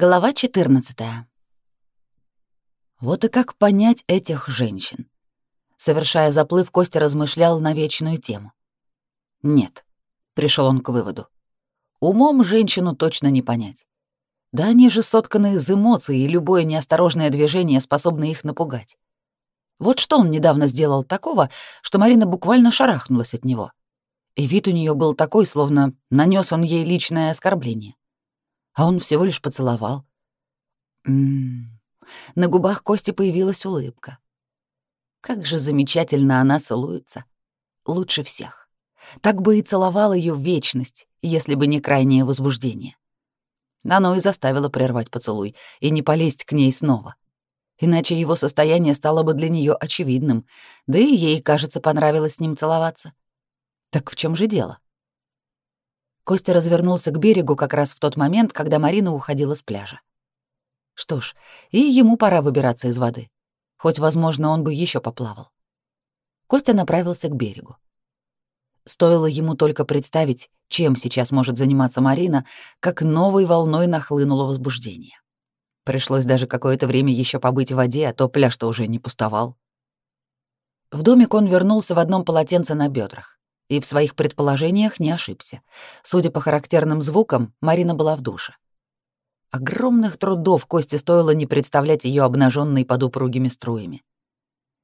Глава 14. Вот и как понять этих женщин? Совершая заплыв, Костя размышлял на вечную тему. Нет, пришел он к выводу. Умом женщину точно не понять. Да они же сотканы из эмоций, и любое неосторожное движение способно их напугать. Вот что он недавно сделал такого, что Марина буквально шарахнулась от него. И вид у нее был такой, словно нанес он ей личное оскорбление а он всего лишь поцеловал. М На губах Кости появилась улыбка. Как же замечательно она целуется. Лучше всех. Так бы и целовал ее в вечность, если бы не крайнее возбуждение. Оно и заставило прервать поцелуй и не полезть к ней снова. Иначе его состояние стало бы для нее очевидным, да и ей, кажется, понравилось с ним целоваться. Так в чем же дело? Костя развернулся к берегу как раз в тот момент, когда Марина уходила с пляжа. Что ж, и ему пора выбираться из воды. Хоть, возможно, он бы еще поплавал. Костя направился к берегу. Стоило ему только представить, чем сейчас может заниматься Марина, как новой волной нахлынуло возбуждение. Пришлось даже какое-то время еще побыть в воде, а то пляж-то уже не пустовал. В домик он вернулся в одном полотенце на бедрах и в своих предположениях не ошибся. Судя по характерным звукам, Марина была в душе. Огромных трудов Косте стоило не представлять ее обнаженной под упругими струями.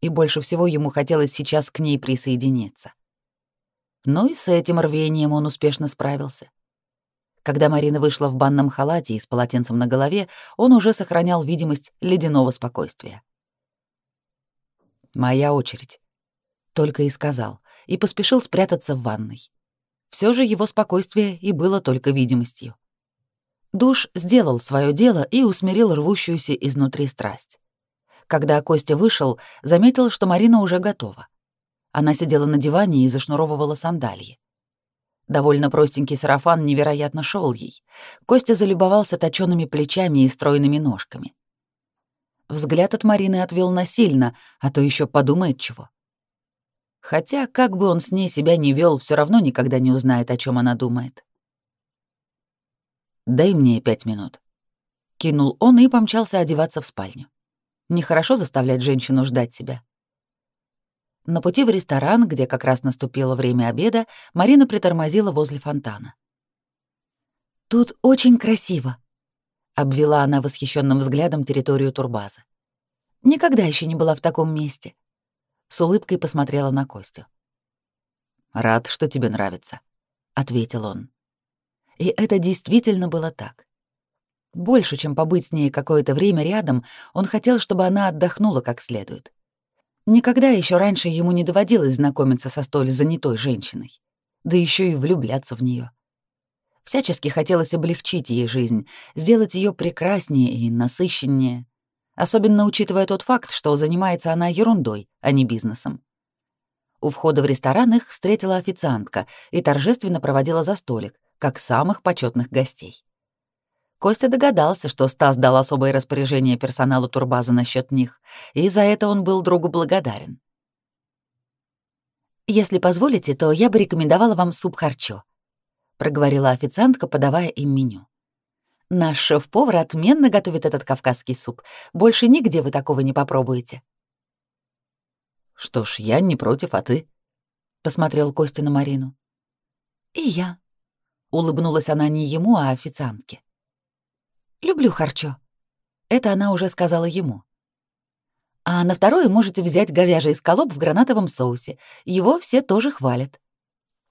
И больше всего ему хотелось сейчас к ней присоединиться. Но и с этим рвением он успешно справился. Когда Марина вышла в банном халате и с полотенцем на голове, он уже сохранял видимость ледяного спокойствия. «Моя очередь», — только и сказал, и поспешил спрятаться в ванной. Все же его спокойствие и было только видимостью. Душ сделал свое дело и усмирил рвущуюся изнутри страсть. Когда Костя вышел, заметил, что Марина уже готова. Она сидела на диване и зашнуровывала сандалии. Довольно простенький сарафан невероятно шел ей. Костя залюбовался точёными плечами и стройными ножками. Взгляд от Марины отвел насильно, а то еще подумает чего. Хотя, как бы он с ней себя ни вел, все равно никогда не узнает, о чем она думает. «Дай мне пять минут», — кинул он и помчался одеваться в спальню. Нехорошо заставлять женщину ждать себя. На пути в ресторан, где как раз наступило время обеда, Марина притормозила возле фонтана. «Тут очень красиво», — обвела она восхищенным взглядом территорию турбаза. «Никогда еще не была в таком месте с улыбкой посмотрела на Костю. «Рад, что тебе нравится», — ответил он. И это действительно было так. Больше, чем побыть с ней какое-то время рядом, он хотел, чтобы она отдохнула как следует. Никогда еще раньше ему не доводилось знакомиться со столь занятой женщиной, да еще и влюбляться в нее. Всячески хотелось облегчить ей жизнь, сделать ее прекраснее и насыщеннее, особенно учитывая тот факт, что занимается она ерундой, а не бизнесом. У входа в ресторан их встретила официантка и торжественно проводила за столик, как самых почетных гостей. Костя догадался, что Стас дал особое распоряжение персоналу турбазы насчет них, и за это он был другу благодарен. «Если позволите, то я бы рекомендовала вам суп харчо», — проговорила официантка, подавая им меню. Наш шеф-повар отменно готовит этот кавказский суп. Больше нигде вы такого не попробуете. Что ж, я не против, а ты? Посмотрел Костя на Марину. И я. Улыбнулась она не ему, а официантке. Люблю харчо. Это она уже сказала ему. А на второе можете взять говяжий скалоп в гранатовом соусе. Его все тоже хвалят.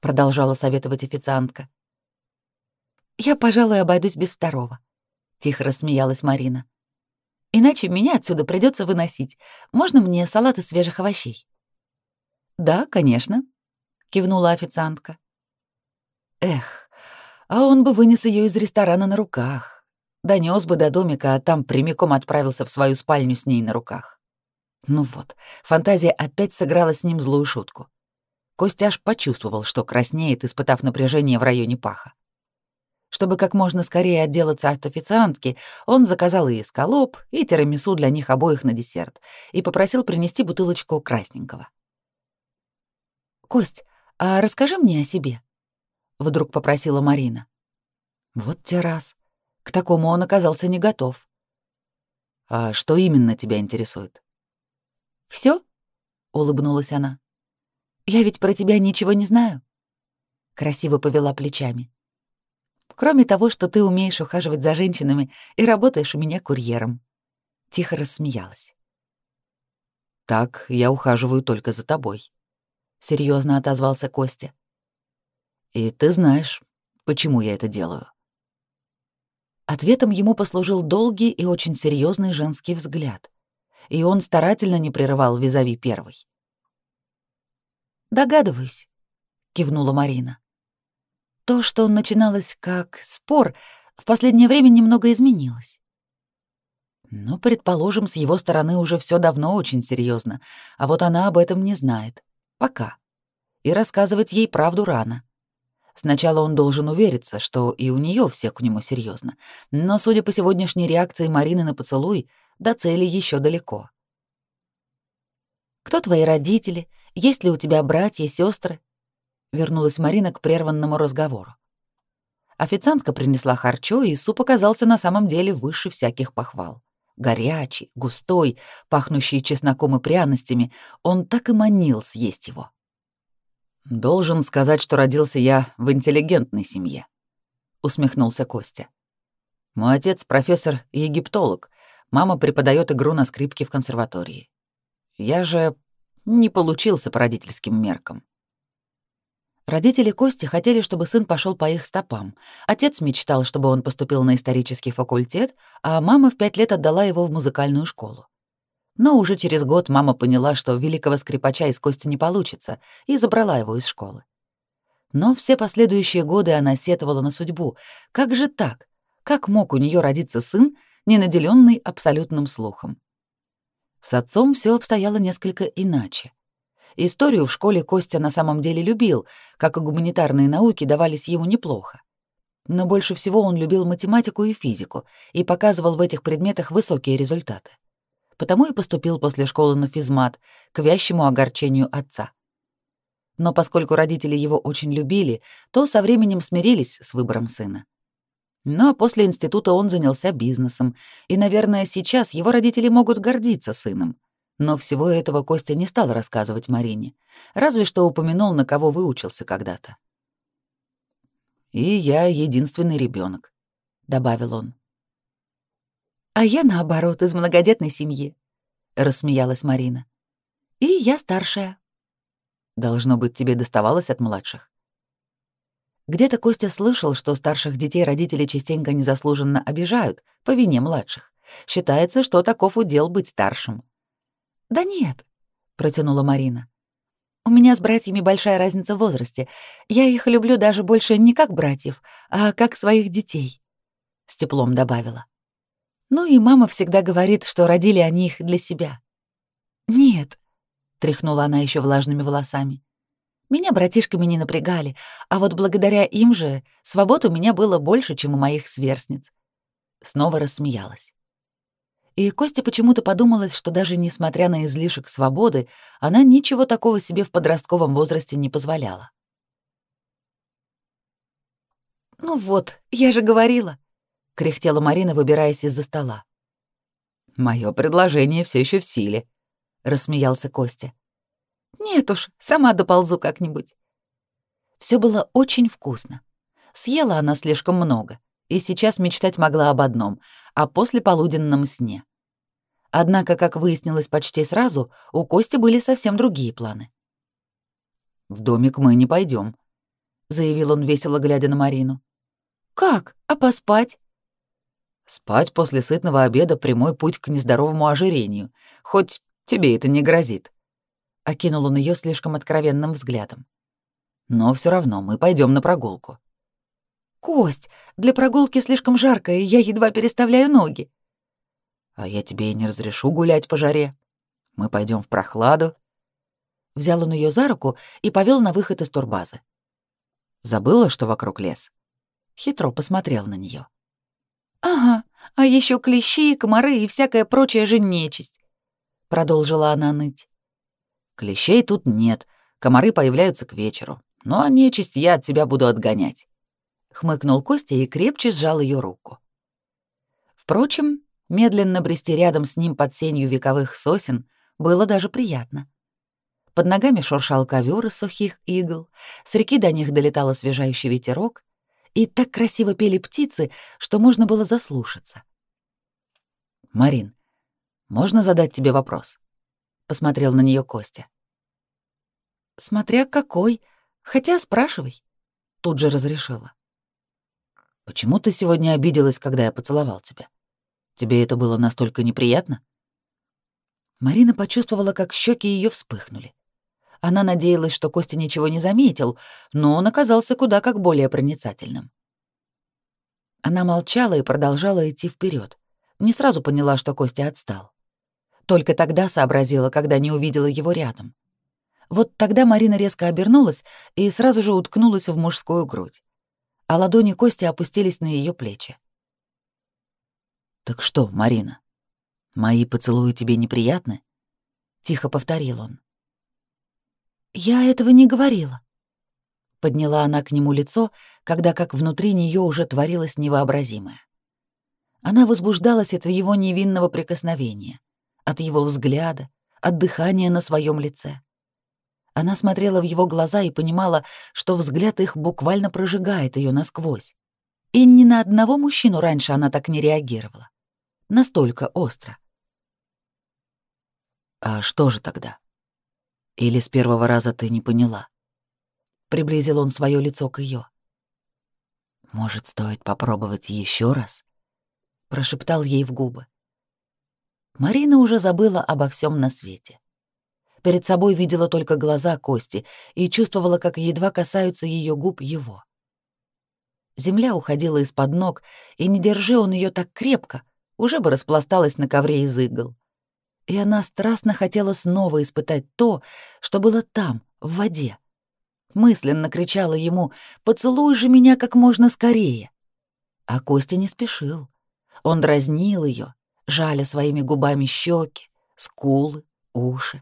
Продолжала советовать официантка. Я, пожалуй, обойдусь без второго, тихо рассмеялась Марина. Иначе меня отсюда придется выносить. Можно мне салат из свежих овощей? Да, конечно, кивнула официантка. Эх, а он бы вынес ее из ресторана на руках. Донес бы до домика, а там прямиком отправился в свою спальню с ней на руках. Ну вот, фантазия опять сыграла с ним злую шутку. Костя аж почувствовал, что краснеет, испытав напряжение в районе паха. Чтобы как можно скорее отделаться от официантки, он заказал и эскалоп, и тирамису для них обоих на десерт и попросил принести бутылочку красненького. «Кость, а расскажи мне о себе», — вдруг попросила Марина. «Вот те раз. К такому он оказался не готов. «А что именно тебя интересует?» Все? улыбнулась она. «Я ведь про тебя ничего не знаю». Красиво повела плечами. «Кроме того, что ты умеешь ухаживать за женщинами и работаешь у меня курьером». Тихо рассмеялась. «Так я ухаживаю только за тобой», — серьезно отозвался Костя. «И ты знаешь, почему я это делаю». Ответом ему послужил долгий и очень серьезный женский взгляд, и он старательно не прерывал визави первой. «Догадываюсь», — кивнула Марина. То, что начиналось как спор, в последнее время немного изменилось. Ну, предположим, с его стороны уже все давно очень серьезно, а вот она об этом не знает. Пока. И рассказывать ей правду рано. Сначала он должен увериться, что и у нее все к нему серьезно, но, судя по сегодняшней реакции Марины на поцелуй, до цели еще далеко. «Кто твои родители? Есть ли у тебя братья, сестры? Вернулась Марина к прерванному разговору. Официантка принесла харчо, и суп оказался на самом деле выше всяких похвал. Горячий, густой, пахнущий чесноком и пряностями, он так и манил съесть его. Должен сказать, что родился я в интеллигентной семье, усмехнулся Костя. Мой отец профессор и египтолог, мама преподает игру на скрипке в консерватории. Я же не получился по родительским меркам. Родители Кости хотели, чтобы сын пошел по их стопам. Отец мечтал, чтобы он поступил на исторический факультет, а мама в пять лет отдала его в музыкальную школу. Но уже через год мама поняла, что великого скрипача из Кости не получится, и забрала его из школы. Но все последующие годы она сетовала на судьбу. Как же так? Как мог у нее родиться сын, не наделенный абсолютным слухом? С отцом все обстояло несколько иначе. Историю в школе Костя на самом деле любил, как и гуманитарные науки давались ему неплохо. Но больше всего он любил математику и физику и показывал в этих предметах высокие результаты потому и поступил после школы на физмат, к вящему огорчению отца. Но поскольку родители его очень любили, то со временем смирились с выбором сына. Ну а после института он занялся бизнесом, и, наверное, сейчас его родители могут гордиться сыном. Но всего этого Костя не стал рассказывать Марине, разве что упомянул, на кого выучился когда-то. «И я единственный ребенок, добавил он. А я, наоборот, из многодетной семьи, рассмеялась Марина. И я старшая. Должно быть, тебе доставалось от младших. Где-то Костя слышал, что старших детей родители частенько незаслуженно обижают по вине младших. Считается, что таков удел быть старшим. Да нет, протянула Марина. У меня с братьями большая разница в возрасте. Я их люблю даже больше не как братьев, а как своих детей, с теплом добавила. Ну и мама всегда говорит, что родили они их для себя. Нет, тряхнула она еще влажными волосами. Меня братишками не напрягали, а вот благодаря им же свобод у меня было больше, чем у моих сверстниц. Снова рассмеялась. И Костя почему-то подумалось, что даже несмотря на излишек свободы, она ничего такого себе в подростковом возрасте не позволяла. «Ну вот, я же говорила», — кряхтела Марина, выбираясь из-за стола. Мое предложение все еще в силе», — рассмеялся Костя. «Нет уж, сама доползу как-нибудь». Все было очень вкусно. Съела она слишком много, и сейчас мечтать могла об одном — о послеполуденном сне. Однако, как выяснилось почти сразу, у Кости были совсем другие планы. «В домик мы не пойдем, заявил он, весело глядя на Марину. «Как? А поспать?» Спать после сытного обеда — прямой путь к нездоровому ожирению, хоть тебе это не грозит. Окинул он ее слишком откровенным взглядом. Но все равно мы пойдем на прогулку. Кость, для прогулки слишком жарко, и я едва переставляю ноги. А я тебе и не разрешу гулять по жаре. Мы пойдем в прохладу. Взял он ее за руку и повел на выход из турбазы. Забыла, что вокруг лес. Хитро посмотрел на нее. «Ага, а еще клещи, комары и всякая прочая же нечисть», — продолжила она ныть. «Клещей тут нет, комары появляются к вечеру, но нечисть я от тебя буду отгонять», — хмыкнул Костя и крепче сжал ее руку. Впрочем, медленно брести рядом с ним под сенью вековых сосен было даже приятно. Под ногами шуршал ковер из сухих игл, с реки до них долетал освежающий ветерок, и так красиво пели птицы, что можно было заслушаться. «Марин, можно задать тебе вопрос?» — посмотрел на нее Костя. «Смотря какой, хотя спрашивай», — тут же разрешила. «Почему ты сегодня обиделась, когда я поцеловал тебя? Тебе это было настолько неприятно?» Марина почувствовала, как щеки ее вспыхнули. Она надеялась, что Костя ничего не заметил, но он оказался куда как более проницательным. Она молчала и продолжала идти вперед. Не сразу поняла, что Костя отстал. Только тогда сообразила, когда не увидела его рядом. Вот тогда Марина резко обернулась и сразу же уткнулась в мужскую грудь. А ладони Кости опустились на ее плечи. «Так что, Марина, мои поцелуи тебе неприятны?» — тихо повторил он. «Я этого не говорила». Подняла она к нему лицо, когда как внутри нее уже творилось невообразимое. Она возбуждалась от его невинного прикосновения, от его взгляда, от дыхания на своем лице. Она смотрела в его глаза и понимала, что взгляд их буквально прожигает ее насквозь. И ни на одного мужчину раньше она так не реагировала. Настолько остро. «А что же тогда?» Или с первого раза ты не поняла? Приблизил он свое лицо к ее. Может, стоит попробовать еще раз? Прошептал ей в губы. Марина уже забыла обо всем на свете. Перед собой видела только глаза Кости и чувствовала, как едва касаются ее губ его. Земля уходила из-под ног, и не держи он ее так крепко, уже бы распласталась на ковре из игл и она страстно хотела снова испытать то, что было там, в воде. Мысленно кричала ему «Поцелуй же меня как можно скорее!» А Костя не спешил. Он дразнил ее, жаля своими губами щеки, скулы, уши.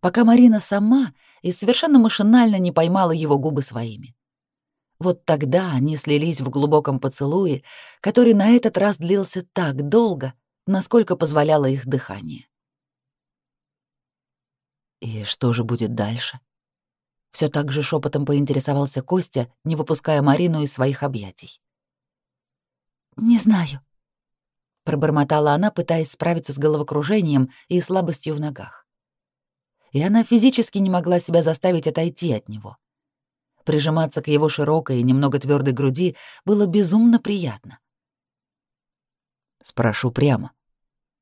Пока Марина сама и совершенно машинально не поймала его губы своими. Вот тогда они слились в глубоком поцелуе, который на этот раз длился так долго — насколько позволяло их дыхание. И что же будет дальше? Все так же шепотом поинтересовался Костя, не выпуская Марину из своих объятий. Не знаю, пробормотала она, пытаясь справиться с головокружением и слабостью в ногах. И она физически не могла себя заставить отойти от него. Прижиматься к его широкой и немного твердой груди было безумно приятно. Спрошу прямо.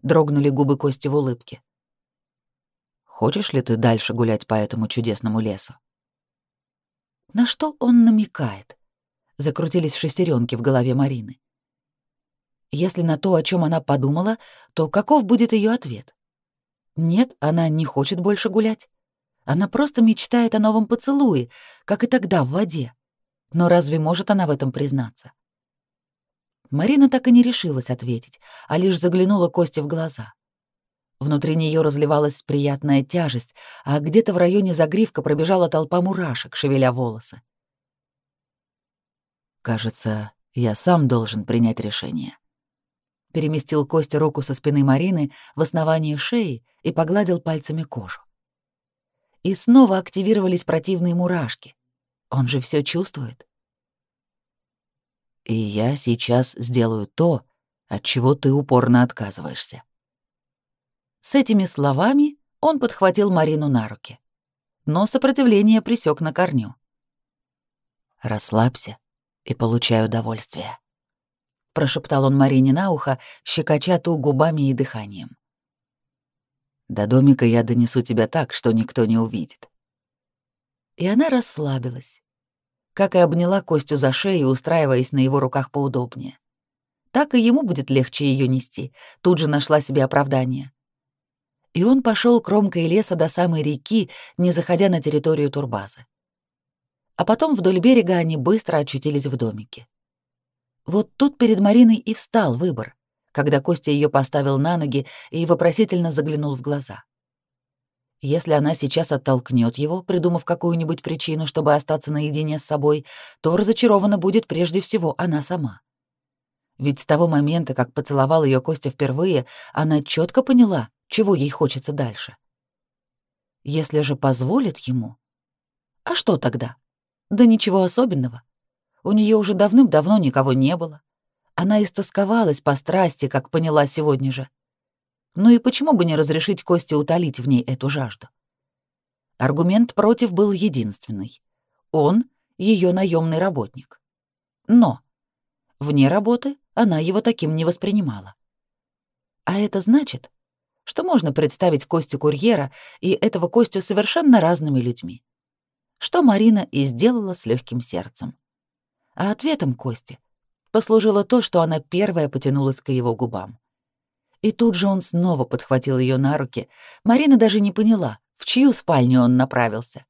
Дрогнули губы Кости в улыбке. Хочешь ли ты дальше гулять по этому чудесному лесу? На что он намекает? Закрутились шестеренки в голове Марины. Если на то, о чем она подумала, то каков будет ее ответ? Нет, она не хочет больше гулять. Она просто мечтает о новом поцелуе, как и тогда в воде. Но разве может она в этом признаться? Марина так и не решилась ответить, а лишь заглянула Косте в глаза. Внутри нее разливалась приятная тяжесть, а где-то в районе загривка пробежала толпа мурашек, шевеля волосы. «Кажется, я сам должен принять решение». Переместил Костя руку со спины Марины в основание шеи и погладил пальцами кожу. И снова активировались противные мурашки. Он же все чувствует. И я сейчас сделаю то, от чего ты упорно отказываешься. С этими словами он подхватил Марину на руки, но сопротивление присек на корню. Расслабься и получай удовольствие, прошептал он Марине на ухо, щекоча ту губами и дыханием. До домика я донесу тебя так, что никто не увидит. И она расслабилась, как и обняла Костю за шею, устраиваясь на его руках поудобнее. Так и ему будет легче ее нести, тут же нашла себе оправдание. И он пошел кромкой леса до самой реки, не заходя на территорию турбазы. А потом вдоль берега они быстро очутились в домике. Вот тут перед Мариной и встал выбор, когда Костя ее поставил на ноги и вопросительно заглянул в глаза. Если она сейчас оттолкнет его, придумав какую-нибудь причину, чтобы остаться наедине с собой, то разочарована будет прежде всего она сама. Ведь с того момента, как поцеловал ее Костя впервые, она четко поняла, чего ей хочется дальше. Если же позволит ему... А что тогда? Да ничего особенного. У нее уже давным-давно никого не было. Она истосковалась по страсти, как поняла сегодня же. Ну и почему бы не разрешить Косте утолить в ней эту жажду? Аргумент против был единственный. Он — ее наемный работник. Но вне работы она его таким не воспринимала. А это значит, что можно представить Костю курьера и этого Костю совершенно разными людьми. Что Марина и сделала с легким сердцем. А ответом Кости послужило то, что она первая потянулась к его губам. И тут же он снова подхватил ее на руки. Марина даже не поняла, в чью спальню он направился.